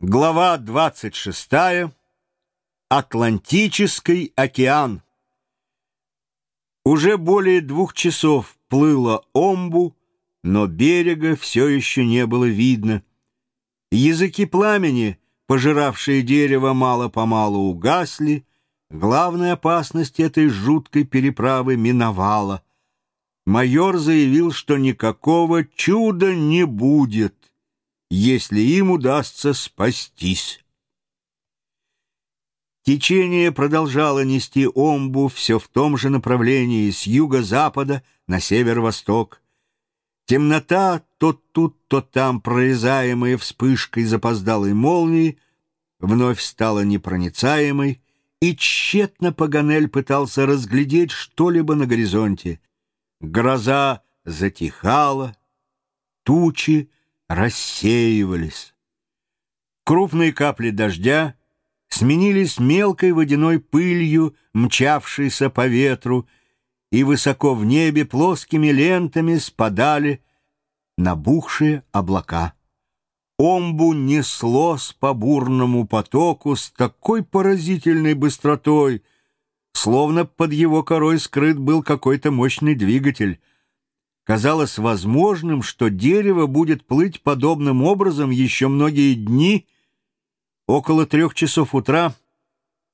Глава 26. Атлантический океан. Уже более двух часов плыло Омбу, но берега все еще не было видно. Языки пламени, пожиравшие дерево, мало-помалу угасли. Главная опасность этой жуткой переправы миновала. Майор заявил, что никакого чуда не будет если им удастся спастись. Течение продолжало нести омбу все в том же направлении, с юго-запада на северо-восток. Темнота, то тут, то там, прорезаемая вспышкой запоздалой молнии, вновь стала непроницаемой, и тщетно Паганель пытался разглядеть что-либо на горизонте. Гроза затихала, тучи рассеивались. Крупные капли дождя сменились мелкой водяной пылью, мчавшейся по ветру, и высоко в небе плоскими лентами спадали набухшие облака. Омбу неслось по бурному потоку с такой поразительной быстротой, словно под его корой скрыт был какой-то мощный двигатель — Казалось возможным, что дерево будет плыть подобным образом еще многие дни. Около трех часов утра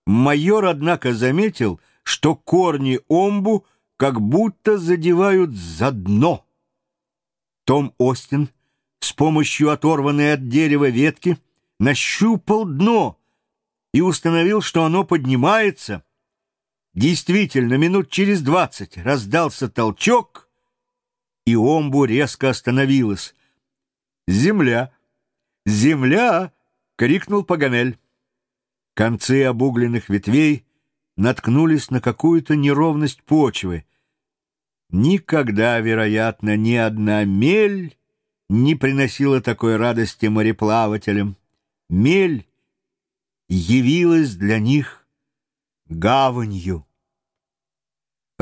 майор, однако, заметил, что корни омбу как будто задевают за дно. Том Остин с помощью оторванной от дерева ветки нащупал дно и установил, что оно поднимается. Действительно, минут через двадцать раздался толчок — и омбу резко остановилась. «Земля! Земля!» — крикнул Паганель. Концы обугленных ветвей наткнулись на какую-то неровность почвы. Никогда, вероятно, ни одна мель не приносила такой радости мореплавателям. Мель явилась для них гаванью.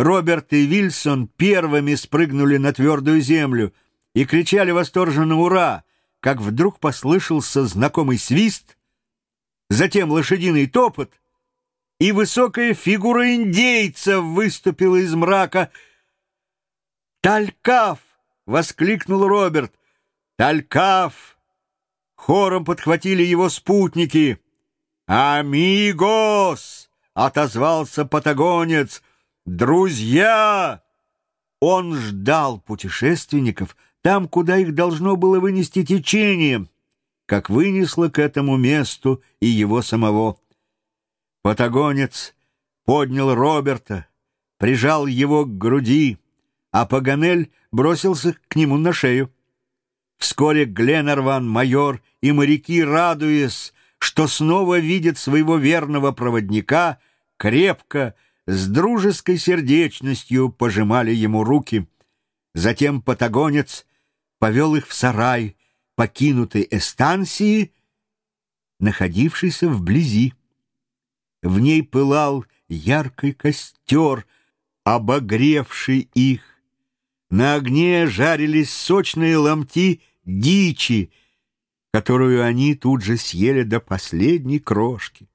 Роберт и Вильсон первыми спрыгнули на твердую землю и кричали восторженно «Ура!», как вдруг послышался знакомый свист, затем лошадиный топот, и высокая фигура индейца выступила из мрака. «Талькав!» — воскликнул Роберт. «Талькав!» Хором подхватили его спутники. «Амигос!» — отозвался патагонец — «Друзья!» Он ждал путешественников там, куда их должно было вынести течение, как вынесло к этому месту и его самого. Патагонец поднял Роберта, прижал его к груди, а Паганель бросился к нему на шею. Вскоре Гленарван, майор и моряки, радуясь, что снова видят своего верного проводника, крепко, с дружеской сердечностью пожимали ему руки. Затем патагонец повел их в сарай покинутой эстанции, находившейся вблизи. В ней пылал яркий костер, обогревший их. На огне жарились сочные ломти дичи, которую они тут же съели до последней крошки.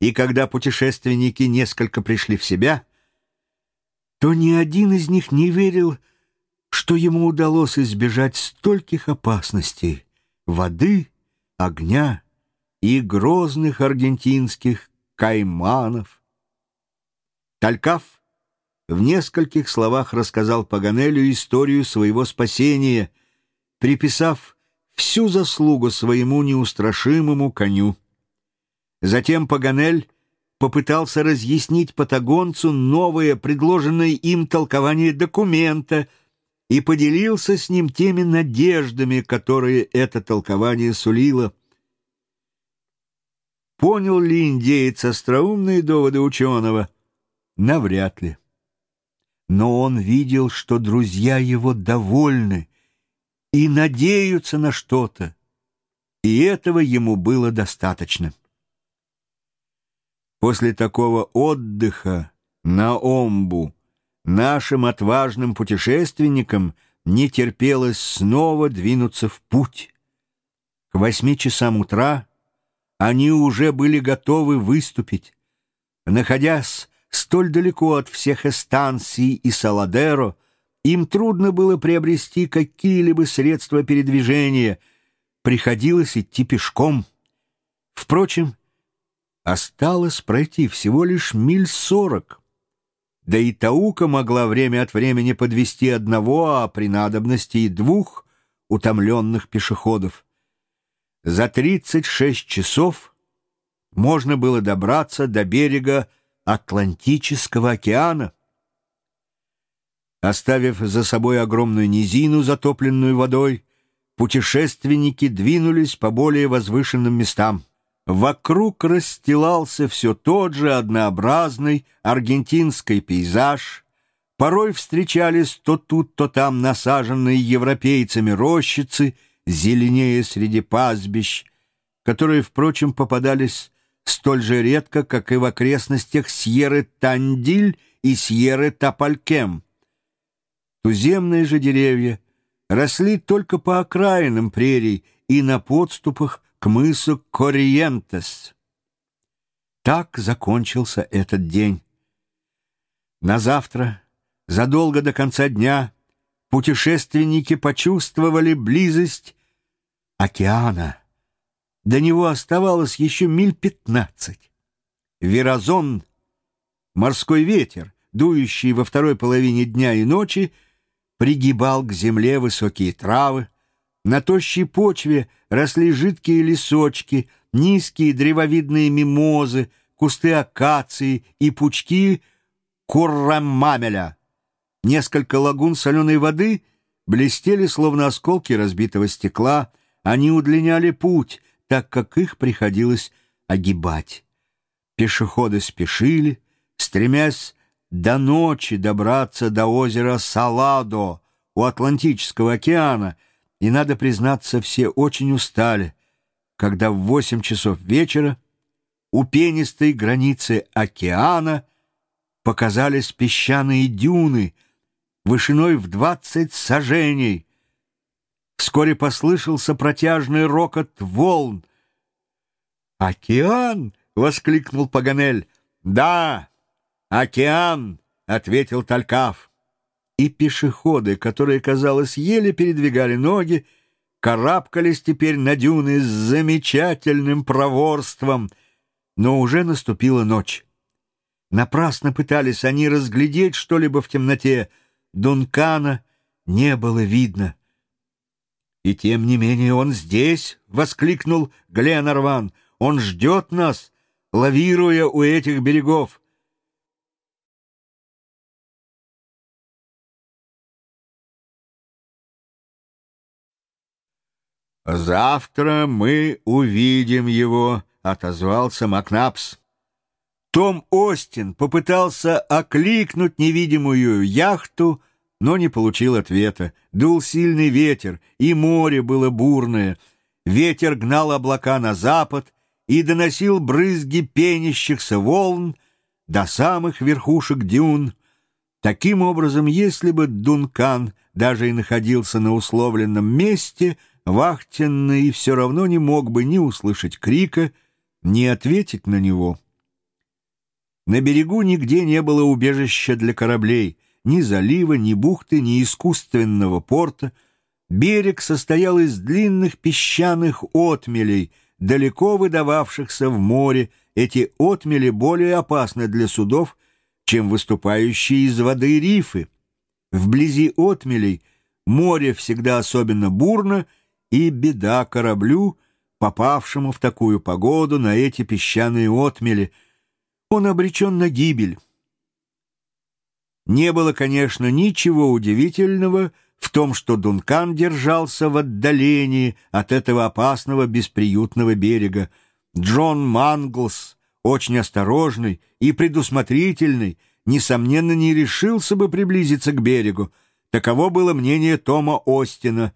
И когда путешественники несколько пришли в себя, то ни один из них не верил, что ему удалось избежать стольких опасностей — воды, огня и грозных аргентинских кайманов. Талькав в нескольких словах рассказал Паганелю историю своего спасения, приписав всю заслугу своему неустрашимому коню. Затем Паганель попытался разъяснить патагонцу новое, предложенное им толкование документа, и поделился с ним теми надеждами, которые это толкование сулило. Понял ли индеец остроумные доводы ученого? Навряд ли. Но он видел, что друзья его довольны и надеются на что-то, и этого ему было достаточно. После такого отдыха на Омбу нашим отважным путешественникам не терпелось снова двинуться в путь. К восьми часам утра они уже были готовы выступить. Находясь столь далеко от всех эстанций и Саладеро, им трудно было приобрести какие-либо средства передвижения, приходилось идти пешком. Впрочем, осталось пройти всего лишь миль сорок. Да и Таука могла время от времени подвести одного, а при надобности и двух утомленных пешеходов. За 36 часов можно было добраться до берега Атлантического океана. Оставив за собой огромную низину, затопленную водой, путешественники двинулись по более возвышенным местам. Вокруг расстилался все тот же однообразный аргентинский пейзаж, порой встречались то тут, то там насаженные европейцами рощицы — зеленее среди пастбищ, которые, впрочем, попадались столь же редко, как и в окрестностях Сьерры Тандиль и Сьерры Тапалькем. Туземные же деревья росли только по окраинам прерий и на подступах к мысу Кориентес. Так закончился этот день. На завтра, задолго до конца дня, путешественники почувствовали близость океана. До него оставалось еще миль пятнадцать. Верозон, морской ветер, дующий во второй половине дня и ночи, пригибал к земле высокие травы, на тощей почве росли жидкие лесочки, низкие древовидные мимозы, кусты акации и пучки куррамамеля. Несколько лагун соленой воды блестели, словно осколки разбитого стекла, они удлиняли путь, так как их приходилось огибать. Пешеходы спешили, стремясь до ночи добраться до озера Саладо у Атлантического океана, и, надо признаться, все очень устали, когда в восемь часов вечера у пенистой границы океана показались песчаные дюны вышиной в двадцать сажений, Вскоре послышался протяжный рокот волн. «Океан!» — воскликнул Паганель. «Да, океан!» — ответил Талькав. И пешеходы, которые, казалось, еле передвигали ноги, карабкались теперь на дюны с замечательным проворством. Но уже наступила ночь. Напрасно пытались они разглядеть что-либо в темноте. Дункана не было видно. «И тем не менее он здесь!» — воскликнул Гленарван. «Он ждет нас, лавируя у этих берегов!» «Завтра мы увидим его», — отозвался Макнапс. Том Остин попытался окликнуть невидимую яхту, но не получил ответа. Дул сильный ветер, и море было бурное. Ветер гнал облака на запад и доносил брызги пенящихся волн до самых верхушек дюн. Таким образом, если бы Дункан даже и находился на условленном месте, вахтенный все равно не мог бы ни услышать крика, ни ответить на него. На берегу нигде не было убежища для кораблей — ни залива, ни бухты, ни искусственного порта. Берег состоял из длинных песчаных отмелей, далеко выдававшихся в море. Эти отмели более опасны для судов, чем выступающие из воды рифы. Вблизи отмелей море всегда особенно бурно, и беда кораблю, попавшему в такую погоду на эти песчаные отмели. Он обречен на гибель. Не было, конечно, ничего удивительного в том, что Дункан держался в отдалении от этого опасного бесприютного берега. Джон Манглс, очень осторожный и предусмотрительный, несомненно, не решился бы приблизиться к берегу. Таково было мнение Тома Остина.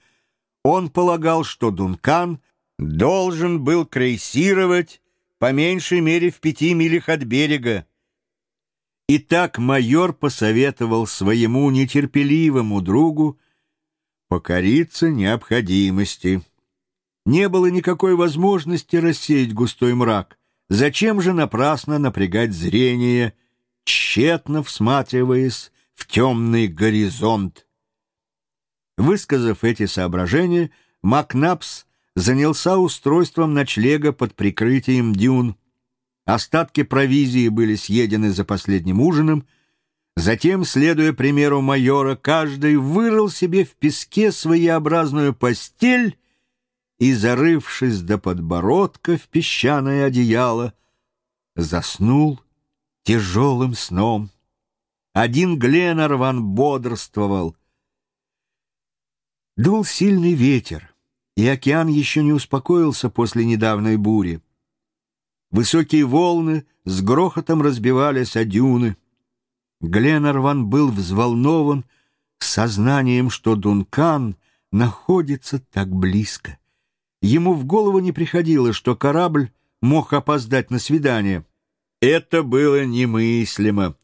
Он полагал, что Дункан должен был крейсировать по меньшей мере в пяти милях от берега, и так майор посоветовал своему нетерпеливому другу покориться необходимости. Не было никакой возможности рассеять густой мрак. Зачем же напрасно напрягать зрение, тщетно всматриваясь в темный горизонт? Высказав эти соображения, Макнапс занялся устройством ночлега под прикрытием дюн. Остатки провизии были съедены за последним ужином. Затем, следуя примеру майора, каждый вырыл себе в песке своеобразную постель и, зарывшись до подбородка в песчаное одеяло, заснул тяжелым сном. Один Гленарван бодрствовал. Дул сильный ветер, и океан еще не успокоился после недавней бури. Высокие волны с грохотом разбивались о дюны. Гленарван был взволнован сознанием, что Дункан находится так близко. Ему в голову не приходило, что корабль мог опоздать на свидание. Это было немыслимо.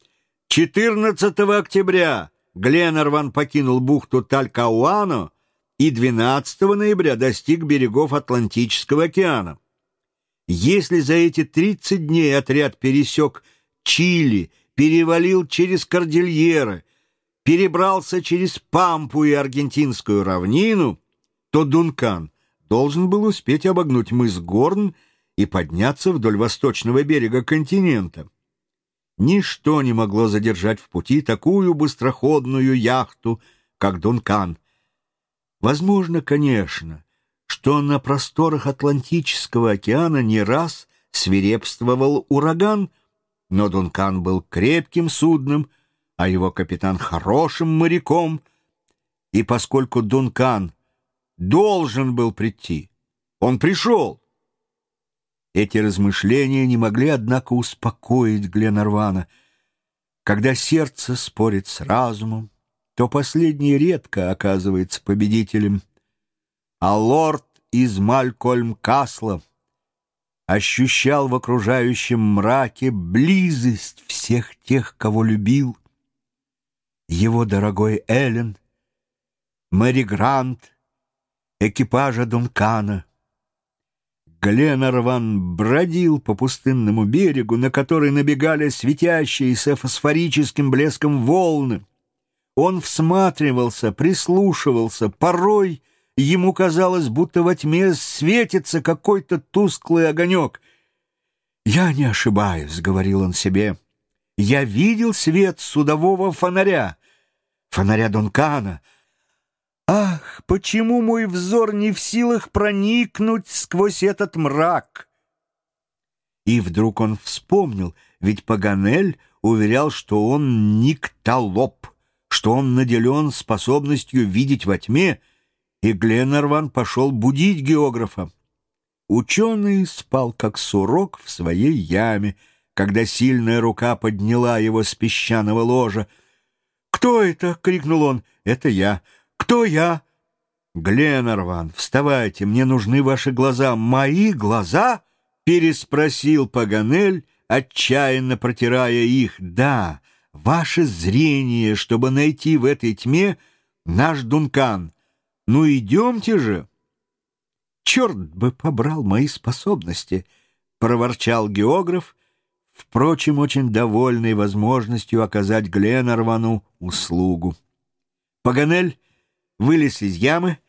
14 октября Гленарван покинул бухту Талькауано и 12 ноября достиг берегов Атлантического океана. Если за эти 30 дней отряд пересек Чили, перевалил через Кордильеры, перебрался через Пампу и Аргентинскую равнину, то Дункан должен был успеть обогнуть мыс Горн и подняться вдоль восточного берега континента. Ничто не могло задержать в пути такую быстроходную яхту, как Дункан. Возможно, конечно, что на просторах Атлантического океана не раз свирепствовал ураган, но Дункан был крепким судном, а его капитан хорошим моряком, и поскольку Дункан должен был прийти. Он пришел. Эти размышления не могли, однако, успокоить Гленарвана. Когда сердце спорит с разумом, то последний редко оказывается победителем. А лорд из Малькольм-Касла ощущал в окружающем мраке близость всех тех, кого любил. Его дорогой Эллен, Мэри Грант — экипажа Дункана. Гленарван бродил по пустынному берегу, на который набегали светящиеся фосфорическим блеском волны. Он всматривался, прислушивался, порой ему казалось, будто во тьме светится какой-то тусклый огонек. «Я не ошибаюсь», — говорил он себе, — «я видел свет судового фонаря, фонаря Дункана». Ах, почему мой взор не в силах проникнуть сквозь этот мрак? И вдруг он вспомнил, ведь Паганель уверял, что он никтолоп, что он наделен способностью видеть во тьме, и Гленнерван пошел будить географа. Ученый спал как сурок в своей яме, когда сильная рука подняла его с песчаного ложа. «Кто это?» — крикнул он. «Это я». «Кто я?» «Гленарван, вставайте, мне нужны ваши глаза». «Мои глаза?» — переспросил Паганель, отчаянно протирая их. «Да, ваше зрение, чтобы найти в этой тьме наш Дункан. Ну, идемте же!» «Черт бы побрал мои способности!» — проворчал географ, впрочем, очень довольный возможностью оказать Гленарвану услугу. Паганель вылез из ямы,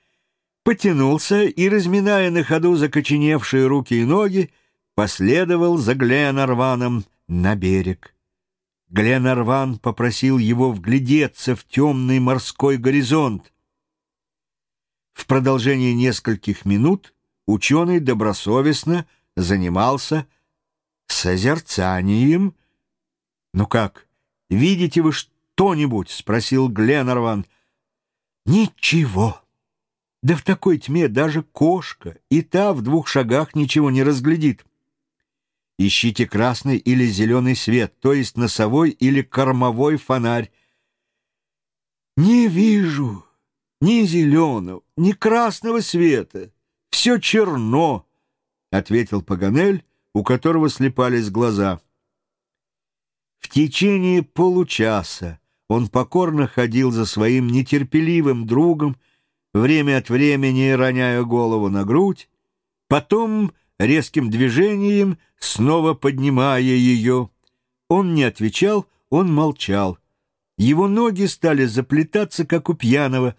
потянулся и, разминая на ходу закоченевшие руки и ноги, последовал за Гленарваном на берег. Гленарван попросил его вглядеться в темный морской горизонт. В продолжении нескольких минут ученый добросовестно занимался созерцанием. «Ну как, видите вы что-нибудь?» — спросил Гленарван — Ничего. Да в такой тьме даже кошка, и та в двух шагах ничего не разглядит. Ищите красный или зеленый свет, то есть носовой или кормовой фонарь. Не вижу ни зеленого, ни красного света. Все черно, — ответил Паганель, у которого слепались глаза. В течение получаса он покорно ходил за своим нетерпеливым другом, время от времени роняя голову на грудь Потом резким движением, снова поднимая ее. Он не отвечал, он молчал. Его ноги стали заплетаться, как у пьяного.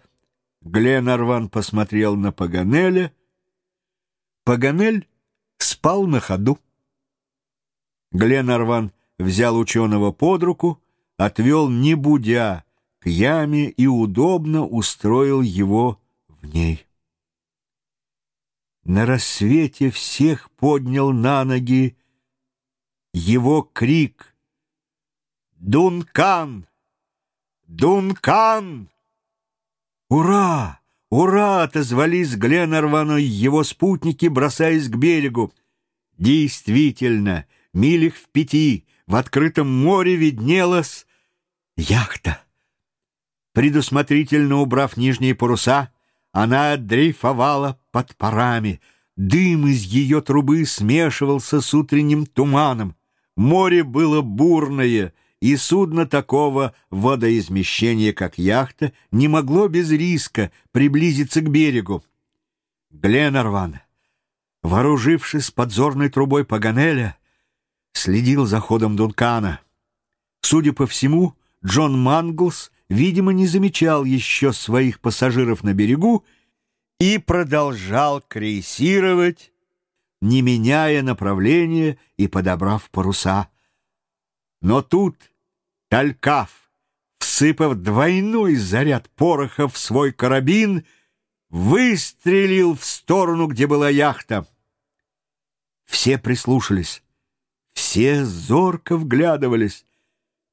Гленарван посмотрел на Паганеля. Паганель спал на ходу. Гленарван взял ученого под руку, отвел, не будя, к яме и удобно устроил его в ней. На рассвете всех поднял на ноги его крик «Дункан! Дункан!» «Ура! Ура!» — отозвались Гленарвану его спутники, бросаясь к берегу. Действительно, милях в пяти в открытом море виднелась яхта. Предусмотрительно убрав нижние паруса, она дрейфовала под парами. Дым из ее трубы смешивался с утренним туманом. Море было бурное, и судно такого водоизмещения, как яхта, не могло без риска приблизиться к берегу. Гленарван, вооружившись подзорной трубой Паганеля, следил за ходом Дункана. Судя по всему, Джон Манглс, видимо, не замечал еще своих пассажиров на берегу и продолжал крейсировать, не меняя направления и подобрав паруса. Но тут Талькав, всыпав двойной заряд пороха в свой карабин, выстрелил в сторону, где была яхта. Все прислушались, все зорко вглядывались.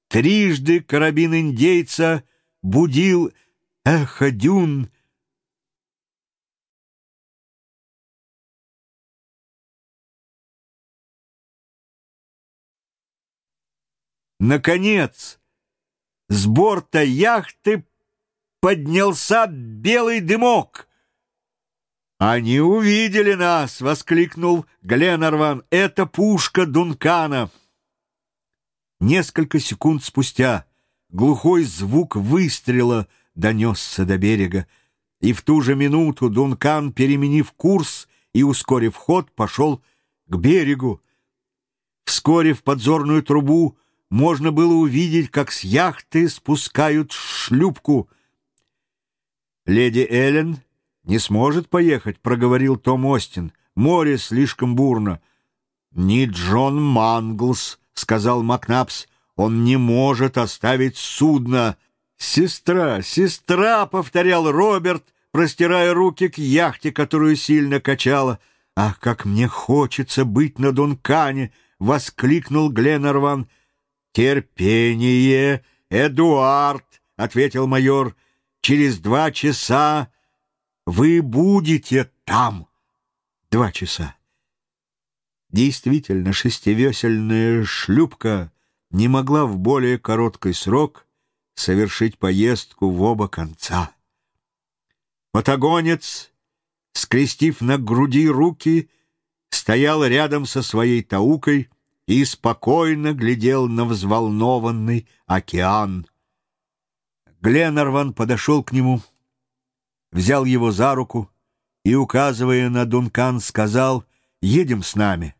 Трижды карабин индейца будил эхо дюн, Наконец, с борта яхты поднялся белый дымок. «Они увидели нас!» — воскликнул Гленарван. «Это пушка Дункана!» Несколько секунд спустя глухой звук выстрела донесся до берега, и в ту же минуту Дункан, переменив курс и ускорив ход, пошел к берегу. Вскоре в подзорную трубу можно было увидеть, как с яхты спускают шлюпку. «Леди Эллен не сможет поехать», — проговорил Том Остин. «Море слишком бурно». «Не Джон Манглс», — сказал Макнапс. «Он не может оставить судно». «Сестра, сестра», — повторял Роберт, простирая руки к яхте, которую сильно качала. «Ах, как мне хочется быть на Дункане!» — воскликнул Гленарван. «Терпение, Эдуард!» — ответил майор. «Через два часа вы будете там». Два часа. Действительно, шестивесельная шлюпка не могла в более короткий срок совершить поездку в оба конца. Патагонец, скрестив на груди руки, стоял рядом со своей таукой — и спокойно глядел на взволнованный океан. Гленарван подошел к нему, взял его за руку и, указывая на Дункан, сказал «Едем с нами».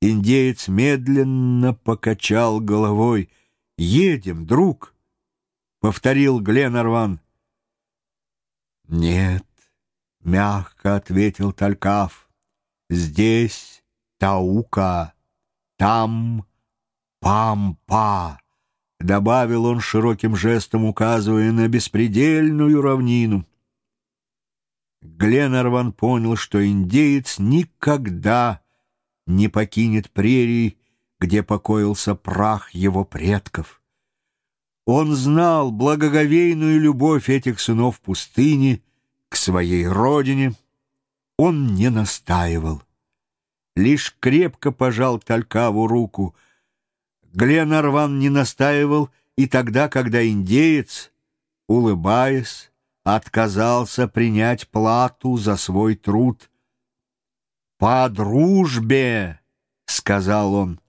Индеец медленно покачал головой. «Едем, друг», — повторил Гленарван. «Нет», — мягко ответил Талькав, — «здесь Таука, там Пампа, добавил он широким жестом, указывая на беспредельную равнину. Гленарван понял, что индеец никогда не покинет прерий, где покоился прах его предков. Он знал благоговейную любовь этих сынов пустыни к своей родине. Он не настаивал лишь крепко пожал Талькаву руку. Гленарван не настаивал и тогда, когда индеец, улыбаясь, отказался принять плату за свой труд. «По дружбе!» — сказал он.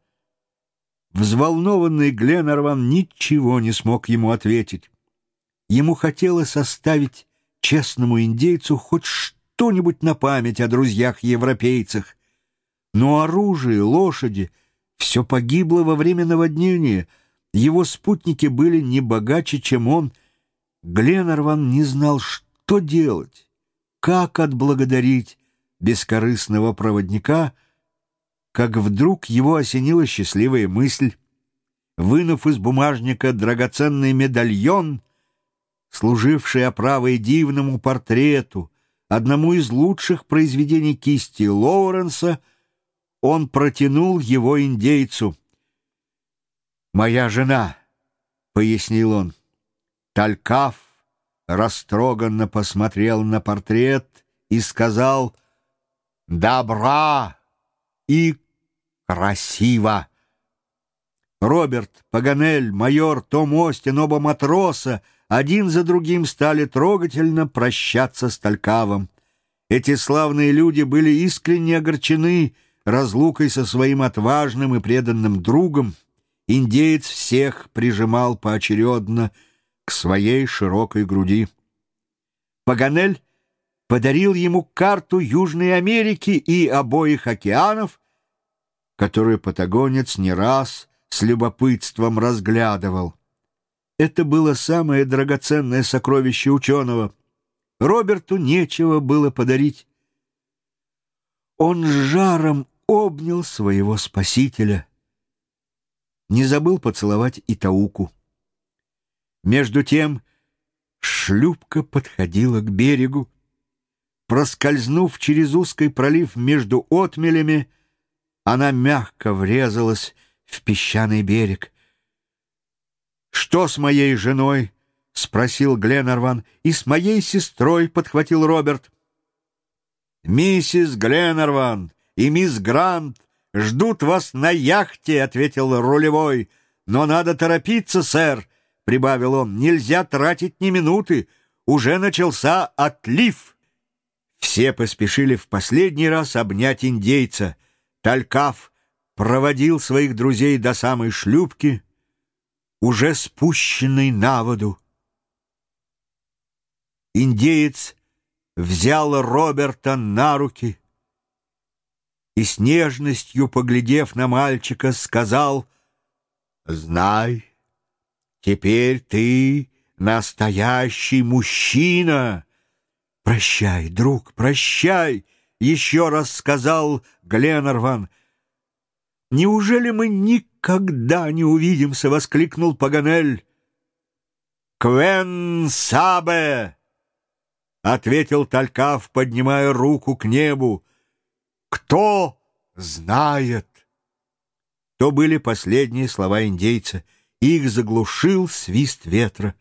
Взволнованный Гленарван ничего не смог ему ответить. Ему хотелось оставить честному индейцу хоть что что-нибудь на память о друзьях-европейцах. Но оружие, лошади — все погибло во время наводнения. Его спутники были не богаче, чем он. Гленнерван не знал, что делать, как отблагодарить бескорыстного проводника, как вдруг его осенила счастливая мысль. Вынув из бумажника драгоценный медальон, служивший оправой дивному портрету, одному из лучших произведений кисти Лоуренса, он протянул его индейцу. «Моя жена», — пояснил он. Талькав растроганно посмотрел на портрет и сказал «Добра и красиво». Роберт, Паганель, майор, Том Остин, оба матроса один за другим стали трогательно прощаться с Талькавом. Эти славные люди были искренне огорчены разлукой со своим отважным и преданным другом. Индеец всех прижимал поочередно своей широкой груди. Паганель подарил ему карту Южной Америки и обоих океанов, которую патагонец не раз с любопытством разглядывал. Это было самое драгоценное сокровище ученого. Роберту нечего было подарить. Он с жаром обнял своего спасителя. Не забыл поцеловать и Тауку. Между тем шлюпка подходила к берегу. Проскользнув через узкий пролив между отмелями, она мягко врезалась в песчаный берег. «Что с моей женой?» — спросил Гленнерван. «И с моей сестрой», — подхватил Роберт. «Миссис Гленнерван и мисс Грант ждут вас на яхте», — ответил рулевой. «Но надо торопиться, сэр», — прибавил он. «Нельзя тратить ни минуты. Уже начался отлив». Все поспешили в последний раз обнять индейца. Талькав проводил своих друзей до самой шлюпки, уже спущенной на воду. Индеец взял Роберта на руки и с нежностью, поглядев на мальчика, сказал, «Знай, теперь ты настоящий мужчина. Прощай, друг, прощай!» Еще раз сказал Гленнерван — «Неужели мы никогда не увидимся?» — воскликнул Паганель. «Квен Сабе!» — ответил Талькав, поднимая руку к небу. «Кто знает?» То были последние слова индейца. Их заглушил свист ветра.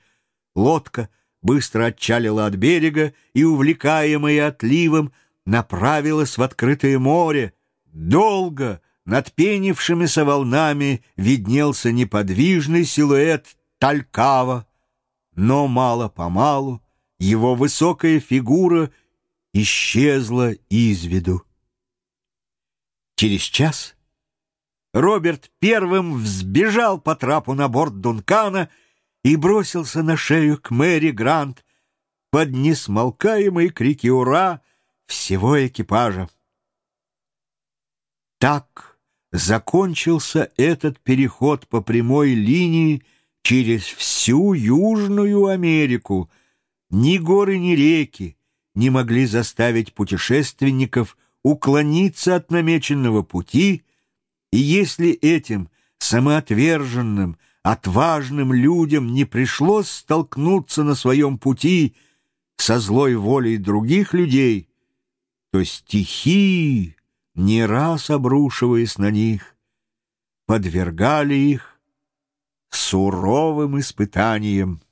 Лодка быстро отчалила от берега и, увлекаемая отливом, направилась в открытое море. Долго над пенившимися волнами виднелся неподвижный силуэт Талькава, но мало-помалу его высокая фигура исчезла из виду. Через час Роберт первым взбежал по трапу на борт Дункана и бросился на шею к Мэри Грант под несмолкаемые крики «Ура!» всего экипажа. Так закончился этот переход по прямой линии через всю Южную Америку. Ни горы, ни реки не могли заставить путешественников уклониться от намеченного пути, и если этим самоотверженным, отважным людям не пришлось столкнуться на своем пути со злой волей других людей, то стихии не раз обрушиваясь на них, подвергали их суровым испытаниям.